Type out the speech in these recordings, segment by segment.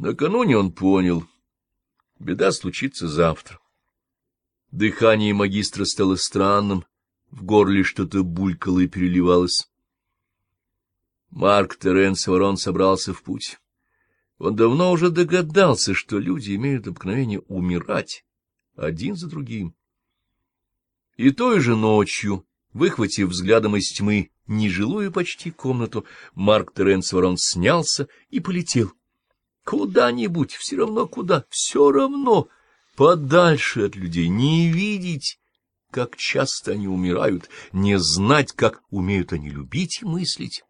Накануне он понял, беда случится завтра. Дыхание магистра стало странным, в горле что-то булькало и переливалось. Марк Теренс Ворон собрался в путь. Он давно уже догадался, что люди имеют обыкновение умирать один за другим. И той же ночью, выхватив взглядом из тьмы нежилую почти комнату, Марк Теренс Ворон снялся и полетел. Куда-нибудь, все равно куда, все равно, подальше от людей, не видеть, как часто они умирают, не знать, как умеют они любить и мыслить.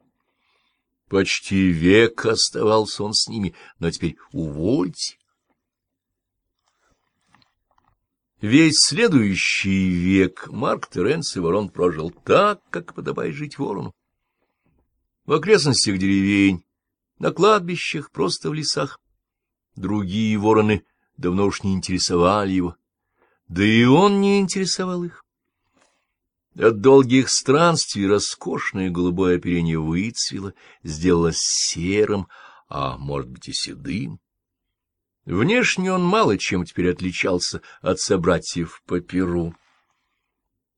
Почти век оставался он с ними, но теперь увольте. Весь следующий век Марк Теренс и Ворон прожил так, как подобает жить ворону. В окрестностях деревень, на кладбищах, просто в лесах. Другие вороны давно уж не интересовали его, да и он не интересовал их. От долгих странствий роскошное голубое оперение выцвело, сделалось серым, а, может быть, и седым. Внешне он мало чем теперь отличался от собратьев по перу.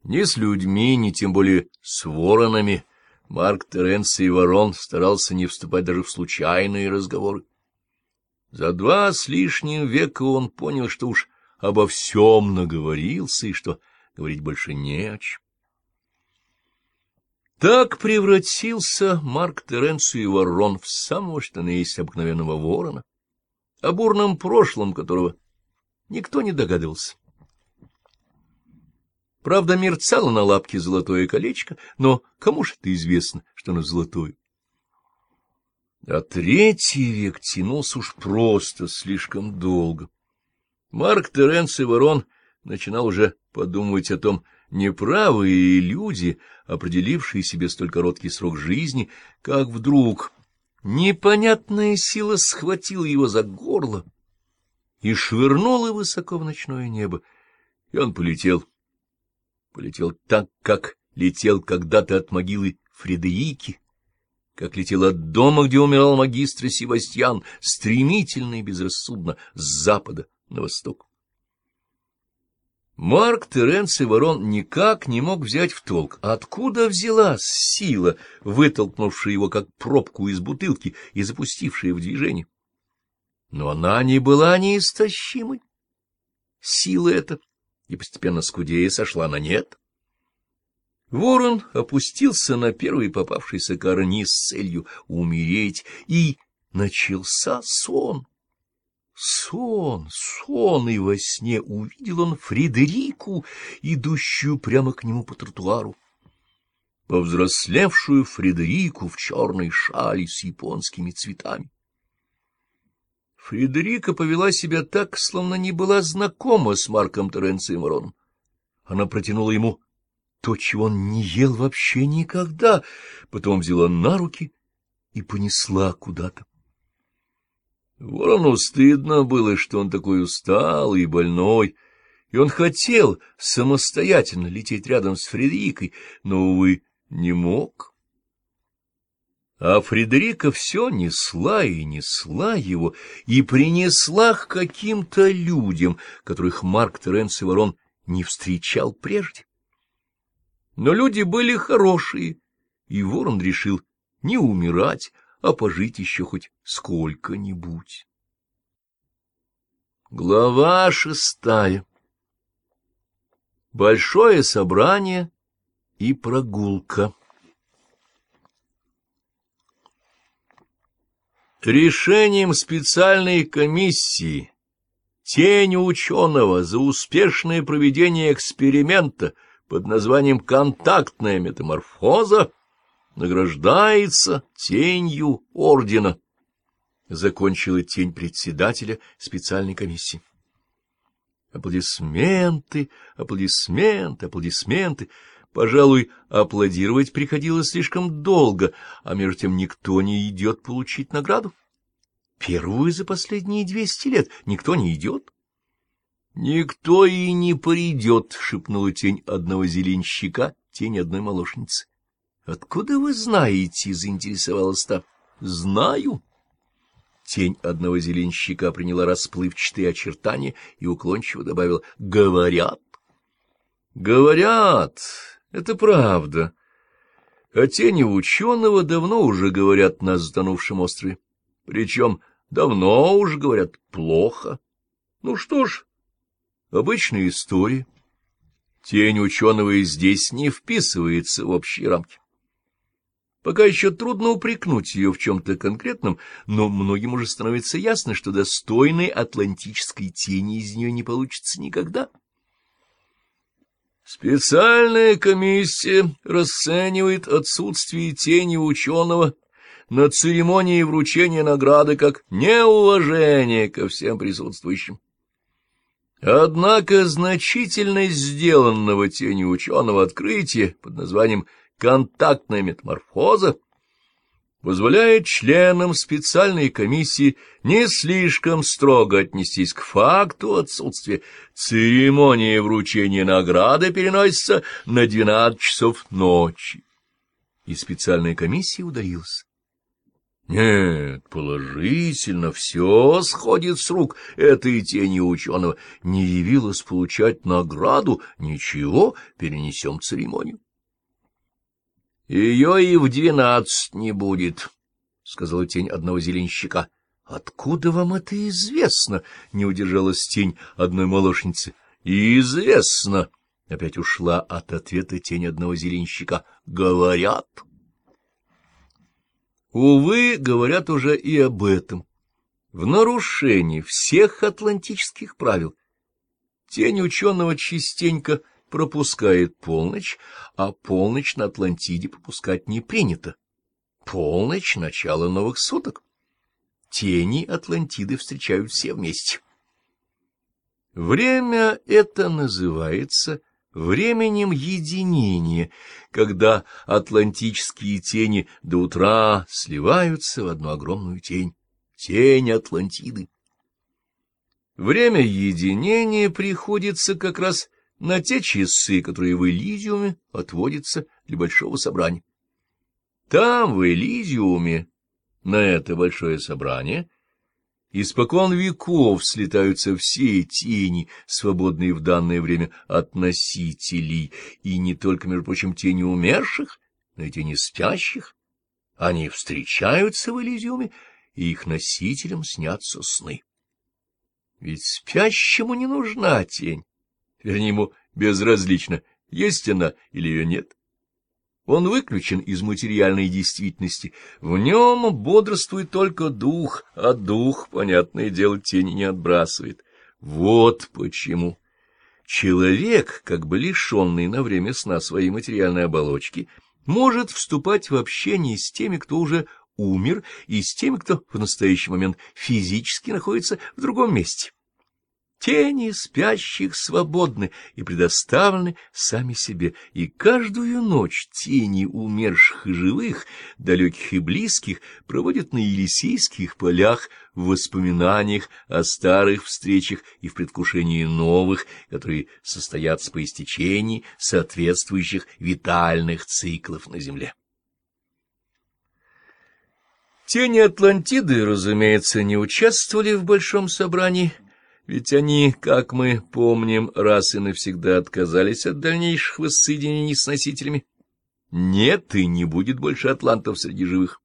Ни с людьми, ни тем более с воронами Марк Теренций Ворон старался не вступать даже в случайные разговоры. За два с лишним века он понял, что уж обо всем наговорился и что говорить больше не о чем. Так превратился Марк Теренций Ворон в самого что на есть обыкновенного ворона, о бурном прошлом которого никто не догадывался. Правда, мерцало на лапке золотое колечко, но кому же это известно, что оно золотое? А третий век тянулся уж просто слишком долго. Марк Теренций Ворон начинал уже подумывать о том, неправые люди, определившие себе столь короткий срок жизни, как вдруг непонятная сила схватила его за горло и швырнула высоко в ночное небо, и он полетел. Полетел так, как летел когда-то от могилы Фредерики, как летел от дома, где умирал магистр Севастьян, стремительно и безрассудно с запада на восток. Марк Теренций Ворон никак не мог взять в толк, откуда взялась сила, вытолкнувшая его как пробку из бутылки и запустившая в движение. Но она не была неистощимой. Сила эта, и постепенно скудея, сошла на нет. Ворон опустился на первый попавшийся карниз с целью умереть, и начался сон. Сон, сон, и во сне увидел он Фредерику, идущую прямо к нему по тротуару. Повзрослевшую Фредерику в черной шали с японскими цветами. Фредерика повела себя так, словно не была знакома с Марком Теренцием Вороном. Она протянула ему то, чего он не ел вообще никогда, потом взяла на руки и понесла куда-то. Ворону стыдно было, что он такой усталый и больной, и он хотел самостоятельно лететь рядом с Фредерикой, но, увы, не мог. А Фредерика все несла и несла его, и принесла к каким-то людям, которых Марк Теренс и Ворон не встречал прежде. Но люди были хорошие, и Ворон решил не умирать, а пожить еще хоть сколько-нибудь. Глава шестая Большое собрание и прогулка Решением специальной комиссии тень ученого за успешное проведение эксперимента под названием «контактная метаморфоза» награждается тенью ордена, — закончила тень председателя специальной комиссии. Аплодисменты, аплодисменты, аплодисменты. Пожалуй, аплодировать приходилось слишком долго, а между тем никто не идет получить награду. Первую за последние двести лет никто не идет. — Никто и не придет, — шепнула тень одного зеленщика, тень одной молочницы. — Откуда вы знаете? — заинтересовалась та. — Знаю. Тень одного зеленщика приняла расплывчатые очертания и уклончиво добавила «Говорят». «Говорят, это правда. О тени ученого давно уже говорят на затонувшем острове. Причем давно уже говорят плохо. Ну что ж, обычная история. Тень ученого и здесь не вписывается в общие рамки. Пока еще трудно упрекнуть ее в чем-то конкретном, но многим уже становится ясно, что достойной атлантической тени из нее не получится никогда. Специальная комиссия расценивает отсутствие тени ученого на церемонии вручения награды как неуважение ко всем присутствующим. Однако значительность сделанного тенью ученого открытия под названием «контактная метаморфоза» позволяет членам специальной комиссии не слишком строго отнестись к факту отсутствия. Церемония вручения награды переносится на 12 часов ночи. И специальная комиссия удалилась. Нет, положительно, все сходит с рук этой тени ученого. Не явилась получать награду, ничего, перенесем церемонию. — Ее и в двенадцать не будет, — сказала тень одного зеленщика. — Откуда вам это известно? — не удержалась тень одной молочницы. — Известно. Опять ушла от ответа тень одного зеленщика. — Говорят. — Увы, говорят уже и об этом. В нарушении всех атлантических правил тень ученого частенько пропускает полночь, а полночь на Атлантиде пропускать не принято. Полночь — начало новых суток. Тени Атлантиды встречают все вместе. Время это называется временем единения, когда атлантические тени до утра сливаются в одну огромную тень, тень Атлантиды. Время единения приходится как раз на те часы, которые в Элизиуме отводятся для большого собрания. Там, в Элизиуме, на это большое собрание — Испокон веков слетаются все тени, свободные в данное время от носителей, и не только, между прочим, тени умерших, но и тени спящих. Они встречаются в Элизиуме, и их носителям снятся сны. Ведь спящему не нужна тень, вернее, ему безразлично, есть она или ее нет. Он выключен из материальной действительности. В нем бодрствует только дух, а дух, понятное дело, тени не отбрасывает. Вот почему. Человек, как бы лишенный на время сна своей материальной оболочки, может вступать в общение с теми, кто уже умер, и с теми, кто в настоящий момент физически находится в другом месте. Тени спящих свободны и предоставлены сами себе, и каждую ночь тени умерших и живых, далеких и близких, проводят на Елисейских полях в воспоминаниях о старых встречах и в предвкушении новых, которые состоятся по истечении соответствующих витальных циклов на Земле. Тени Атлантиды, разумеется, не участвовали в большом собрании, ведь они, как мы помним, раз и навсегда отказались от дальнейших воссоединений с носителями. Нет и не будет больше атлантов среди живых.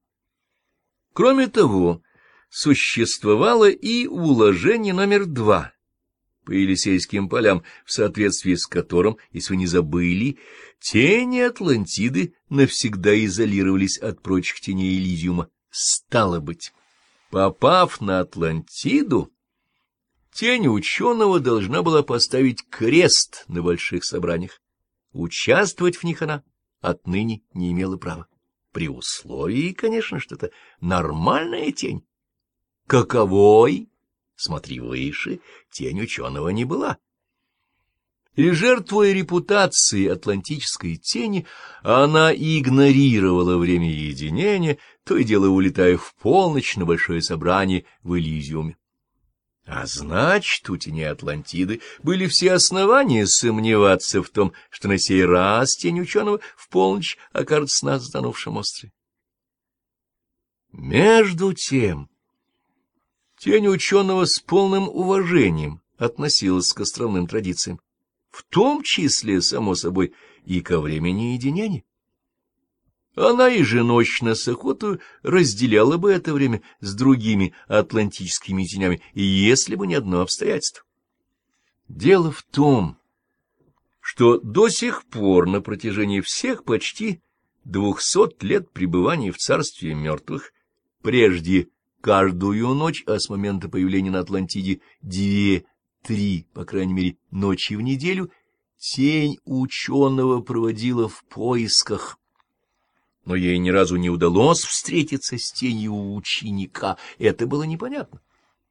Кроме того, существовало и уложение номер два по Елисейским полям, в соответствии с которым, если вы не забыли, тени Атлантиды навсегда изолировались от прочих теней Элизиума. Стало быть, попав на Атлантиду, Тень ученого должна была поставить крест на больших собраниях. Участвовать в них она отныне не имела права. При условии, конечно, что это нормальная тень. Каковой, смотри выше, тень ученого не была. И жертвуя репутации атлантической тени, она игнорировала время единения, то и дело улетая в полночь на большое собрание в Элизиуме. А значит, у тени Атлантиды были все основания сомневаться в том, что на сей раз тень ученого в полночь окажется на затонувшем острове. Между тем, Тень ученого с полным уважением относилась к островным традициям, в том числе, само собой, и ко времени единения. Она еженочно с охотой разделяла бы это время с другими атлантическими тенями, если бы не одно обстоятельство. Дело в том, что до сих пор на протяжении всех почти двухсот лет пребывания в царстве мертвых, прежде каждую ночь, а с момента появления на Атлантиде две-три, по крайней мере, ночи в неделю, тень ученого проводила в поисках но ей ни разу не удалось встретиться с тенью ученика. Это было непонятно.